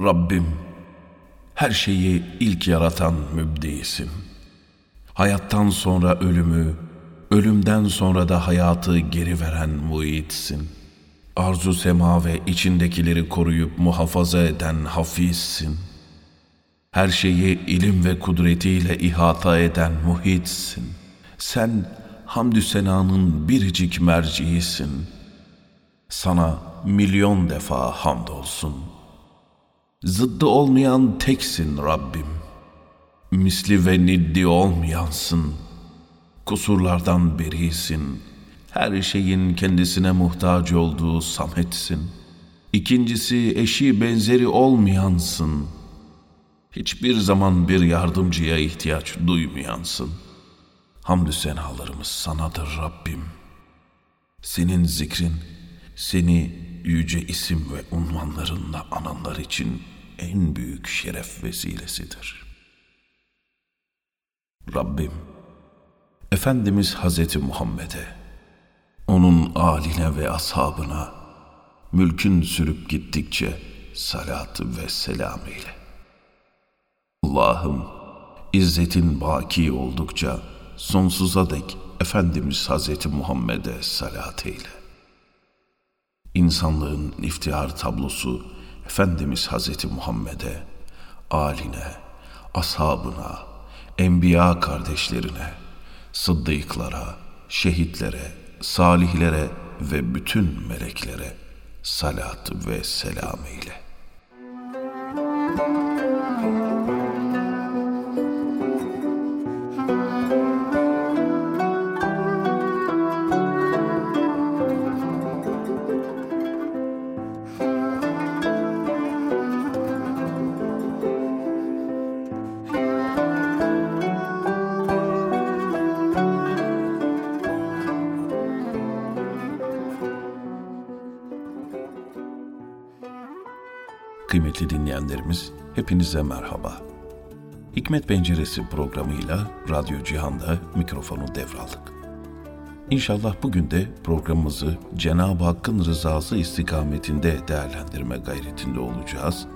Rabbim, her şeyi ilk yaratan mübdisin. Hayattan sonra ölümü, ölümden sonra da hayatı geri veren muitsin. Arzu sema ve içindekileri koruyup muhafaza eden hafizsin. Her şeyi ilim ve kudretiyle ihata eden muhitsin. Sen hamdü senanın biricik merciisin. Sana milyon defa hamdolsun.'' Zıddı olmayan teksin Rabbim. Misli ve niddi olmayansın. Kusurlardan berisin. Her şeyin kendisine muhtaç olduğu sametsin. İkincisi eşi benzeri olmayansın. Hiçbir zaman bir yardımcıya ihtiyaç duymayansın. Hamdü senalarımız sanadır Rabbim. Senin zikrin, seni yüce isim ve unvanlarınla ananlar için en büyük şeref vesilesidir. Rabbim, Efendimiz Hazreti Muhammed'e, onun aline ve ashabına, mülkün sürüp gittikçe salatı ve selam eyle. Allah'ım, izzetin baki oldukça sonsuza dek Efendimiz Hazreti Muhammed'e salat eyle. İnsanlığın iftihar tablosu Efendimiz Hazreti Muhammed'e, aline, ashabına, enbiya kardeşlerine, sıddıklara, şehitlere, salihlere ve bütün meleklere salat ve selam eyle. Kıymetli dinleyenlerimiz, hepinize merhaba. Hikmet Penceresi programıyla Radyo Cihan'da mikrofonu devraldık. İnşallah bugün de programımızı Cenab-ı Hakk'ın rızası istikametinde değerlendirme gayretinde olacağız.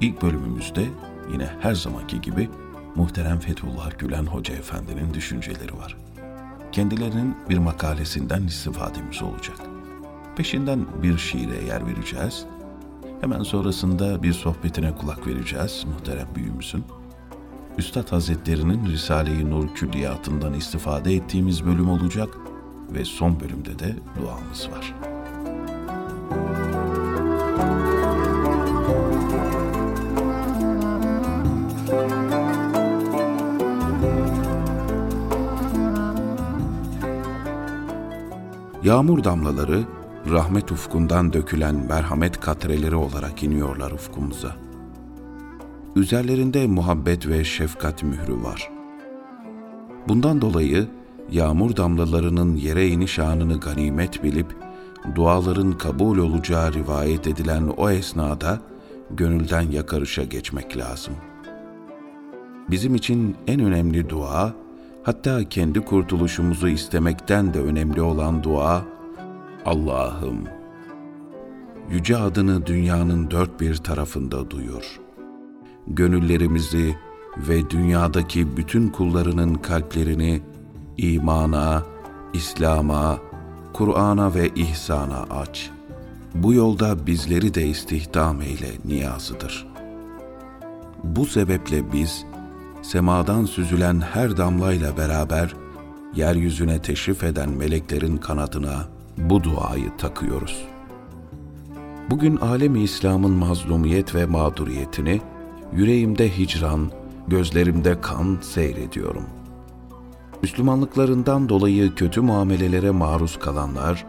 İlk bölümümüzde yine her zamanki gibi muhterem Fethullah Gülen Hoca Efendi'nin düşünceleri var. Kendilerinin bir makalesinden istifademiz olacak. Peşinden bir şiire yer vereceğiz Hemen sonrasında bir sohbetine kulak vereceğiz muhterem büyüğümüzün. Üstad Hazretleri'nin Risale-i Nur külliyatından istifade ettiğimiz bölüm olacak ve son bölümde de duamız var. Yağmur damlaları rahmet ufkundan dökülen merhamet katreleri olarak iniyorlar ufkumuza. Üzerlerinde muhabbet ve şefkat mührü var. Bundan dolayı yağmur damlalarının yere iniş anını ganimet bilip duaların kabul olacağı rivayet edilen o esnada gönülden yakarışa geçmek lazım. Bizim için en önemli dua, hatta kendi kurtuluşumuzu istemekten de önemli olan dua, Allah'ım, yüce adını dünyanın dört bir tarafında duyur. Gönüllerimizi ve dünyadaki bütün kullarının kalplerini imana, İslam'a, Kur'an'a ve ihsana aç. Bu yolda bizleri de istihdam eyle niyazıdır. Bu sebeple biz, semadan süzülen her damlayla beraber, yeryüzüne teşrif eden meleklerin kanadına, bu duayı takıyoruz. Bugün alemi İslam'ın mazlumiyet ve mağduriyetini yüreğimde hicran, gözlerimde kan seyrediyorum. Müslümanlıklarından dolayı kötü muamelelere maruz kalanlar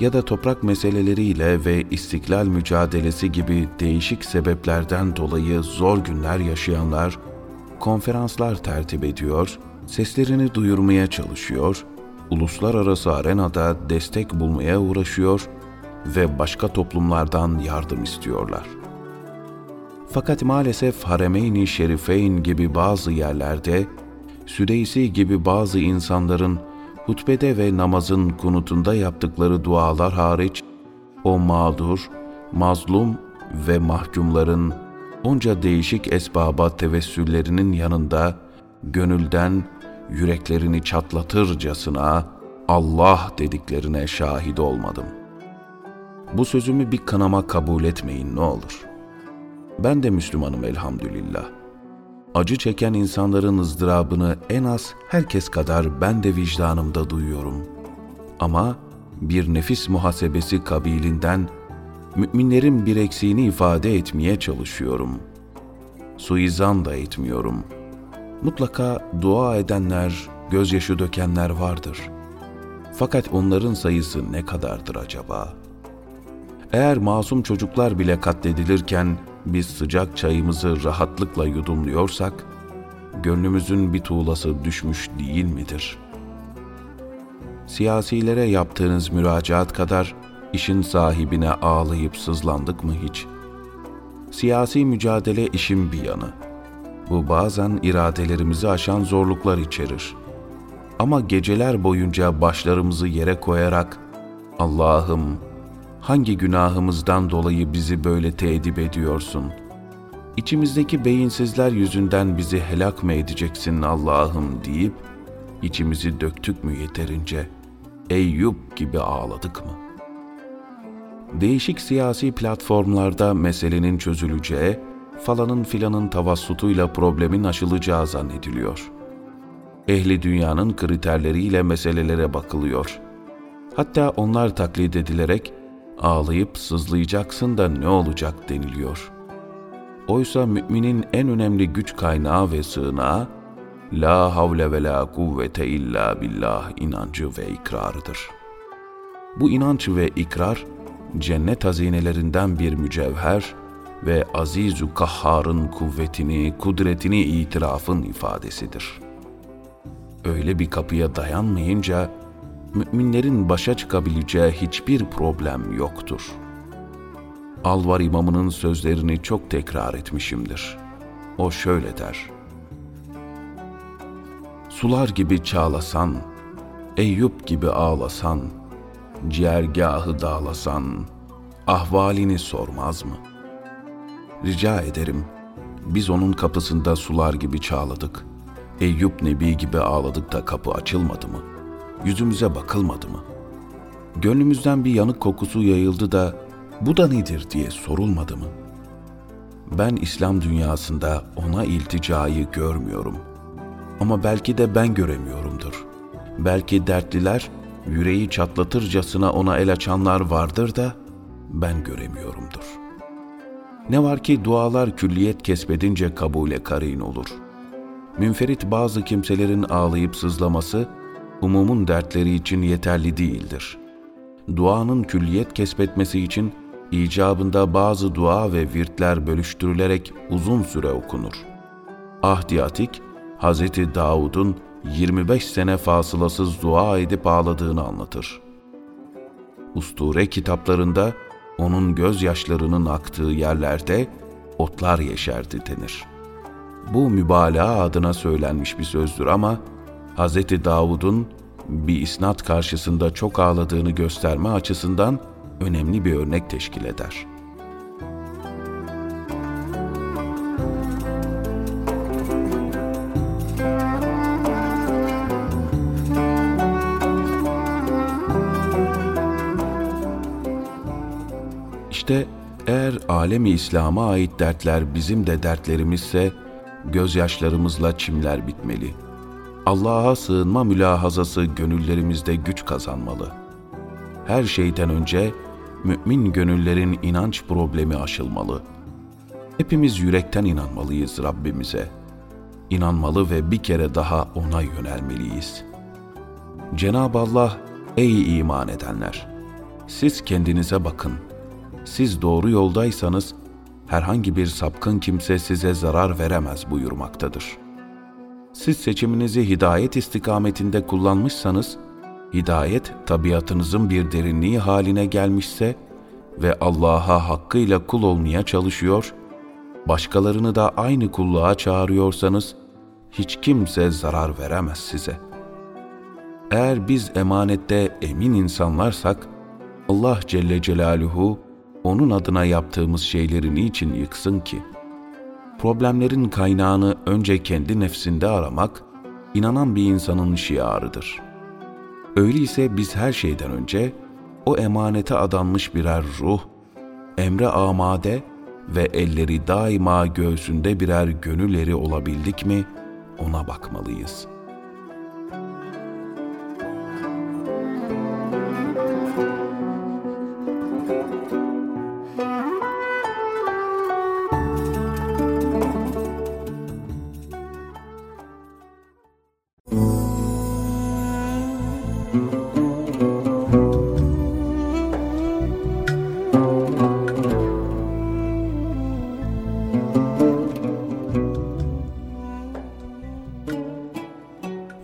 ya da toprak meseleleriyle ve istiklal mücadelesi gibi değişik sebeplerden dolayı zor günler yaşayanlar konferanslar tertip ediyor, seslerini duyurmaya çalışıyor uluslararası arenada destek bulmaya uğraşıyor ve başka toplumlardan yardım istiyorlar. Fakat maalesef Haremeyn-i Şerifeyn gibi bazı yerlerde, Südeysi gibi bazı insanların hutbede ve namazın kunutunda yaptıkları dualar hariç, o mağdur, mazlum ve mahkumların onca değişik esbaba tevessüllerinin yanında gönülden yüreklerini çatlatırcasına Allah dediklerine şahit olmadım. Bu sözümü bir kanama kabul etmeyin ne olur. Ben de Müslümanım elhamdülillah. Acı çeken insanların ızdırabını en az herkes kadar ben de vicdanımda duyuyorum. Ama bir nefis muhasebesi kabilinden müminlerin bir eksiğini ifade etmeye çalışıyorum. Suizan da etmiyorum. Mutlaka dua edenler, gözyaşı dökenler vardır. Fakat onların sayısı ne kadardır acaba? Eğer masum çocuklar bile katledilirken biz sıcak çayımızı rahatlıkla yudumluyorsak, gönlümüzün bir tuğlası düşmüş değil midir? Siyasilere yaptığınız müracaat kadar işin sahibine ağlayıp sızlandık mı hiç? Siyasi mücadele işin bir yanı. Bu bazen iradelerimizi aşan zorluklar içerir. Ama geceler boyunca başlarımızı yere koyarak Allah'ım hangi günahımızdan dolayı bizi böyle teedip ediyorsun? İçimizdeki beyinsizler yüzünden bizi helak mı edeceksin Allah'ım deyip içimizi döktük mü yeterince? Eyüp gibi ağladık mı? Değişik siyasi platformlarda meselenin çözüleceği, falanın filanın tavassutuyla problemin aşılacağı zannediliyor. Ehli dünyanın kriterleriyle meselelere bakılıyor. Hatta onlar taklit edilerek ağlayıp sızlayacaksın da ne olacak deniliyor. Oysa müminin en önemli güç kaynağı ve sığınağı La havle ve la kuvvete illa billah inancı ve ikrarıdır. Bu inanç ve ikrar cennet hazinelerinden bir mücevher ve Azizu Kahhar'ın kuvvetini, kudretini itirafın ifadesidir. Öyle bir kapıya dayanmayınca müminlerin başa çıkabileceği hiçbir problem yoktur. Alvar imamının sözlerini çok tekrar etmişimdir. O şöyle der. Sular gibi çağlasan, Eyüp gibi ağlasan, ciğergahı dağlasan, ahvalini sormaz mı? Rica ederim, biz onun kapısında sular gibi çağladık. Eyüp Nebi gibi ağladık da kapı açılmadı mı?'' yüzümüze bakılmadı mı? Gönlümüzden bir yanık kokusu yayıldı da bu da nedir diye sorulmadı mı? Ben İslam dünyasında ona ilticayı görmüyorum. Ama belki de ben göremiyorumdur. Belki dertliler yüreği çatlatırcasına ona el açanlar vardır da ben göremiyorumdur. Ne var ki dualar külliyet kesbedince kabule karin olur. Münferit bazı kimselerin ağlayıp sızlaması umumun dertleri için yeterli değildir. Duanın külliyet kesbetmesi için icabında bazı dua ve virtler bölüştürülerek uzun süre okunur. Ahdiyatik, Hz. Davud'un 25 sene fasılasız dua edip ağladığını anlatır. Usture kitaplarında onun gözyaşlarının aktığı yerlerde otlar yeşerdi denir. Bu mübalağa adına söylenmiş bir sözdür ama Hz. Davud'un bir isnat karşısında çok ağladığını gösterme açısından önemli bir örnek teşkil eder. İşte eğer alemi İslam'a ait dertler bizim de dertlerimizse gözyaşlarımızla çimler bitmeli.'' Allah'a sığınma mülahazası gönüllerimizde güç kazanmalı. Her şeyden önce mümin gönüllerin inanç problemi aşılmalı. Hepimiz yürekten inanmalıyız Rabbimize. İnanmalı ve bir kere daha ona yönelmeliyiz. Cenab-ı Allah, ey iman edenler! Siz kendinize bakın. Siz doğru yoldaysanız herhangi bir sapkın kimse size zarar veremez buyurmaktadır.'' Siz seçiminizi hidayet istikametinde kullanmışsanız, hidayet tabiatınızın bir derinliği haline gelmişse ve Allah'a hakkıyla kul olmaya çalışıyor, başkalarını da aynı kulluğa çağırıyorsanız, hiç kimse zarar veremez size. Eğer biz emanette emin insanlarsak, Allah Celle Celaluhu onun adına yaptığımız şeyleri niçin yıksın ki? problemlerin kaynağını önce kendi nefsinde aramak, inanan bir insanın şiarıdır. Öyleyse biz her şeyden önce o emanete adanmış birer ruh, emre amade ve elleri daima göğsünde birer gönülleri olabildik mi ona bakmalıyız.''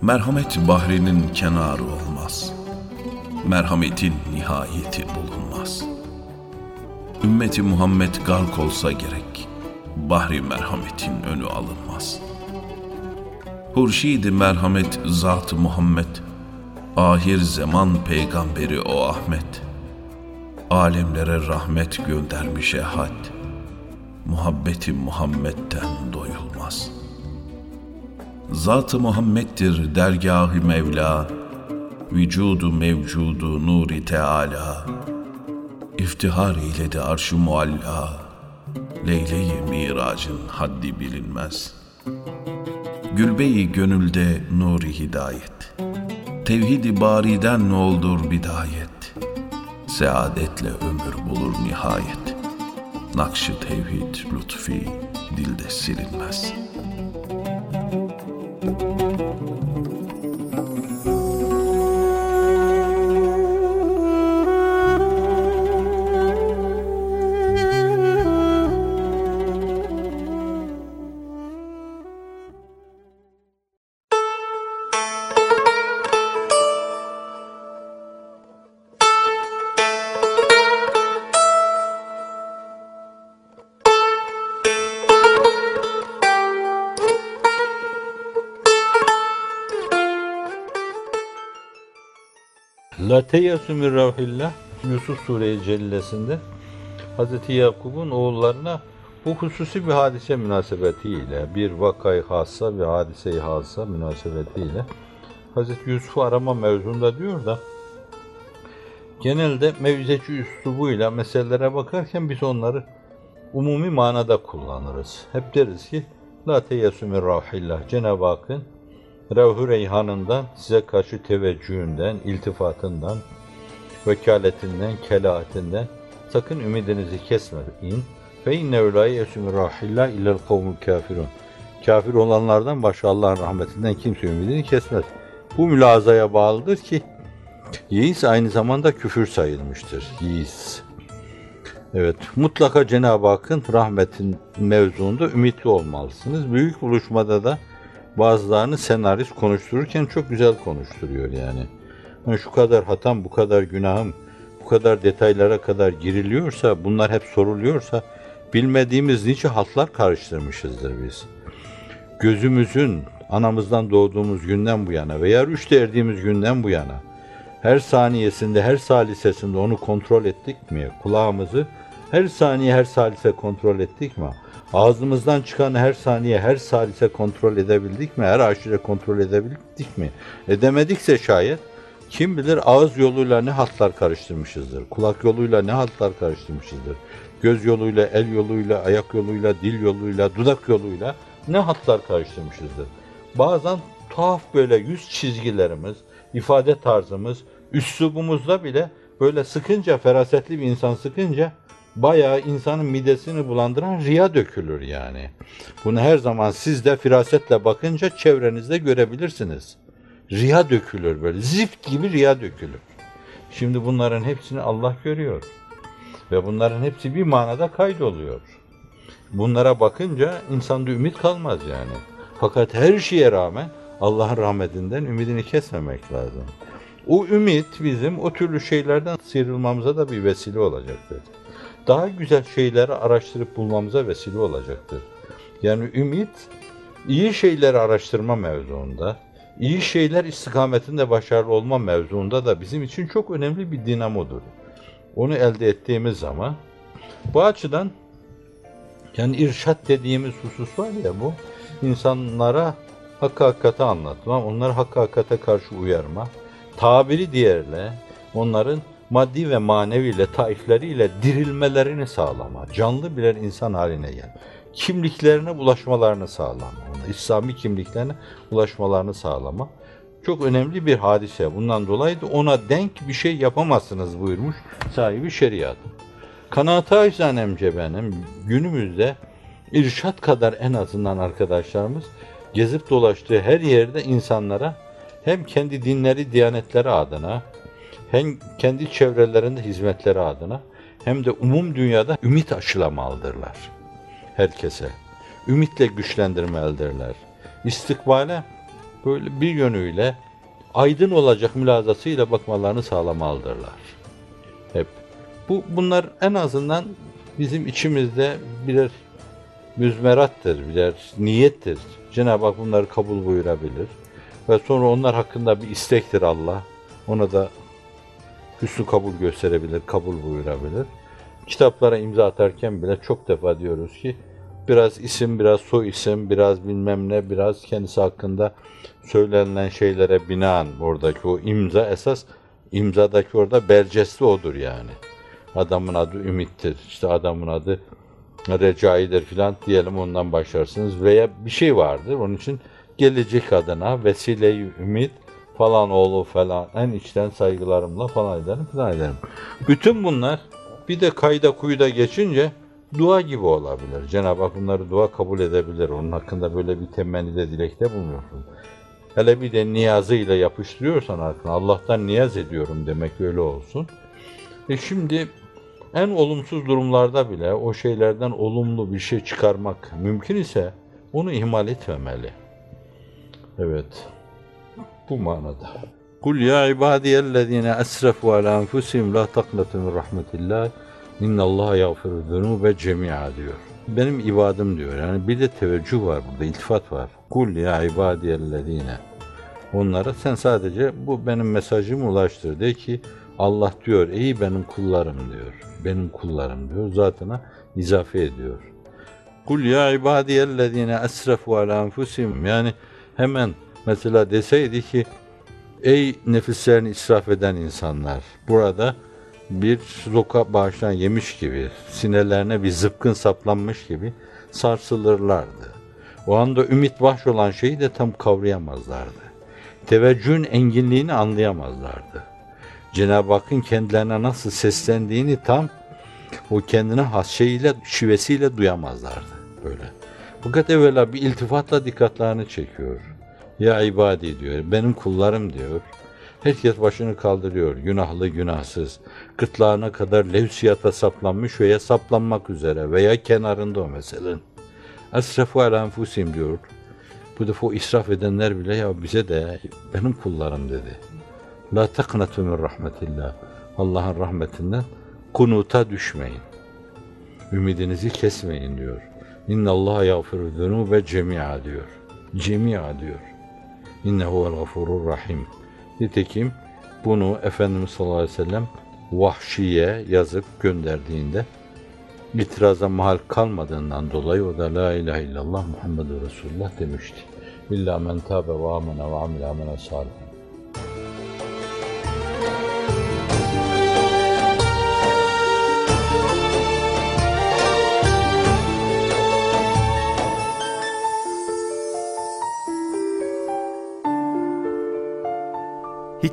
Merhamet bahrinin kenarı olmaz. Merhametin nihayeti bulunmaz. Ümmeti Muhammed gark olsa gerek, bahri merhametin önü alınmaz. Hurşid-i merhamet zat Muhammed, ahir zaman peygamberi o Ahmet. Alemlere rahmet göndermiş ehad, muhabbeti Muhammed'den doyulmaz.'' Zat-ı Muhammed'dir dergâh-ı Mevla, vücudu mevcudu nuri Teala. İftihar eyledi arş-ı mualla, Leyle-i miracın haddi bilinmez. Gülbeyi gönülde nuri hidayet, Tevhid-i bariden ne oldur bidayet, Seadetle ömür bulur nihayet, Nakşı tevhid lütfi dilde silinmez.'' La teyyasu min Yusuf Sure-i Cellesinde Hz. Yakup'un oğullarına bu hususi bir hadise münasebetiyle, bir vakayı hassa ve hadise-i hassa münasebetiyle Hz. Yusuf'u arama mevzunda diyor da genelde mevzeci üslubuyla meselelere bakarken biz onları umumi manada kullanırız. Hep deriz ki La teyyasu min ravhillah Cenab-ı Hakk'ın Revhu Reyhan'ından, size karşı teveccühünden, iltifatından, vekaletinden, kelaatinden sakın ümidinizi kesmeyin. Fe inne ulâi yesûmü rahillâh illel kavmul kafirun. Kafir olanlardan başka Allah'ın rahmetinden kimse ümidini kesmez. Bu mülazaya bağlıdır ki Yiğis aynı zamanda küfür sayılmıştır. Yiğis. Evet, mutlaka Cenab-ı Hakk'ın rahmetin mevzuunda ümitli olmalısınız. Büyük buluşmada da bazılarını senarist konuştururken çok güzel konuşturuyor yani. yani. Şu kadar hatam, bu kadar günahım, bu kadar detaylara kadar giriliyorsa, bunlar hep soruluyorsa bilmediğimiz nice hatlar karıştırmışızdır biz. Gözümüzün anamızdan doğduğumuz günden bu yana veya rüşte erdiğimiz günden bu yana her saniyesinde, her salisesinde onu kontrol ettik mi? Kulağımızı her saniye, her salise kontrol ettik mi? Ağzımızdan çıkan her saniye, her salise kontrol edebildik mi? Her aşire kontrol edebildik mi? Edemedikse şayet kim bilir ağız yoluyla ne hatlar karıştırmışızdır. Kulak yoluyla ne hatlar karıştırmışızdır. Göz yoluyla, el yoluyla, ayak yoluyla, dil yoluyla, dudak yoluyla ne hatlar karıştırmışızdır. Bazen tuhaf böyle yüz çizgilerimiz, ifade tarzımız, üslubumuzda bile böyle sıkınca, ferasetli bir insan sıkınca bayağı insanın midesini bulandıran riya dökülür yani. Bunu her zaman siz de firasetle bakınca çevrenizde görebilirsiniz. Riya dökülür böyle. Zift gibi riya dökülür. Şimdi bunların hepsini Allah görüyor. Ve bunların hepsi bir manada kaydoluyor. Bunlara bakınca insanda ümit kalmaz yani. Fakat her şeye rağmen Allah'ın rahmetinden ümidini kesmemek lazım. O ümit bizim o türlü şeylerden sıyrılmamıza da bir vesile olacaktır daha güzel şeyleri araştırıp bulmamıza vesile olacaktır. Yani ümit iyi şeyleri araştırma mevzuunda, iyi şeyler istikametinde başarılı olma mevzuunda da bizim için çok önemli bir dinamodur. Onu elde ettiğimiz zaman bu açıdan Yani irşat dediğimiz husus var ya bu insanlara hakkı hakikati anlatma, onları hakkı hakikate karşı uyarma, tabiri diğerle onların maddi ve maneviyle, taifleriyle dirilmelerini sağlama, canlı birer insan haline gel. Kimliklerine ulaşmalarını sağlama, İslami kimliklerine ulaşmalarını sağlama. Çok önemli bir hadise. Bundan dolayı da ona denk bir şey yapamazsınız buyurmuş sahibi şeriat. Kanaat-ı aczanemce benim günümüzde irşat kadar en azından arkadaşlarımız gezip dolaştığı her yerde insanlara hem kendi dinleri, diyanetleri adına hem kendi çevrelerinde hizmetleri adına hem de umum dünyada ümit aşılamalıdırlar herkese. Ümitle güçlendirmelidirler. İstikbale böyle bir yönüyle aydın olacak mülazasıyla bakmalarını sağlamalıdırlar. Hep. Bu bunlar en azından bizim içimizde birer müzmerattır, birer niyettir. Cenab-ı Hak bunları kabul buyurabilir. Ve sonra onlar hakkında bir istektir Allah. Ona da hüsnü kabul gösterebilir, kabul buyurabilir. Kitaplara imza atarken bile çok defa diyoruz ki biraz isim, biraz soy isim, biraz bilmem ne, biraz kendisi hakkında söylenilen şeylere binaen oradaki o imza esas imzadaki orada belcesi odur yani. Adamın adı Ümit'tir, işte adamın adı Recai'dir filan diyelim ondan başlarsınız veya bir şey vardır onun için gelecek adına vesile ümit falan oğlu falan en içten saygılarımla falan ederim filan ederim. Bütün bunlar bir de kayda kuyuda geçince dua gibi olabilir. Cenab-ı Hak bunları dua kabul edebilir. Onun hakkında böyle bir temennide dilekte bulunuyorsun. Hele bir de niyazıyla yapıştırıyorsan arkana Allah'tan niyaz ediyorum demek öyle olsun. E şimdi en olumsuz durumlarda bile o şeylerden olumlu bir şey çıkarmak mümkün ise onu ihmal etmemeli. Evet. Bu manada. Kul ya ibadiyellezine esrefu ala enfusihim la taqnatu min rahmetillah. İnnallaha yağfiru zunube cemi'a diyor. Benim ibadım diyor. Yani bir de teveccüh var burada, iltifat var. Kul ya ibadiyellezine. Onlara sen sadece bu benim mesajımı ulaştır. De ki Allah diyor ey benim kullarım diyor. Benim kullarım diyor. Zatına izafe ediyor. Kul ya ibadiyellezine esrefu ala enfusihim. Yani hemen mesela deseydi ki ey nefislerini israf eden insanlar burada bir zoka bağıştan yemiş gibi sinelerine bir zıpkın saplanmış gibi sarsılırlardı. O anda ümit bahş olan şeyi de tam kavrayamazlardı. Teveccühün enginliğini anlayamazlardı. Cenab-ı Hakk'ın kendilerine nasıl seslendiğini tam o kendine has şeyiyle, şivesiyle duyamazlardı böyle. Fakat evvela bir iltifatla dikkatlerini çekiyor. Ya ibadi diyor, benim kullarım diyor. Herkes başını kaldırıyor, günahlı günahsız. Gırtlağına kadar levsiyata saplanmış veya saplanmak üzere veya kenarında o meselenin. Esrefu ala enfusim diyor. Bu defa israf edenler bile ya bize de benim kullarım dedi. La teknetu min rahmetillah. Allah'ın rahmetinden kunuta düşmeyin. Ümidinizi kesmeyin diyor. İnna Allah yağfiru zunube cemi'a diyor. Cemi'a diyor. İnnehu vel gafurur rahim. Nitekim bunu Efendimiz sallallahu aleyhi ve sellem Vahşi'ye yazıp gönderdiğinde itiraza mahal kalmadığından dolayı o da La ilahe illallah Muhammedur Resulullah demişti. İlla men tabe ve amene ve amile amene salih.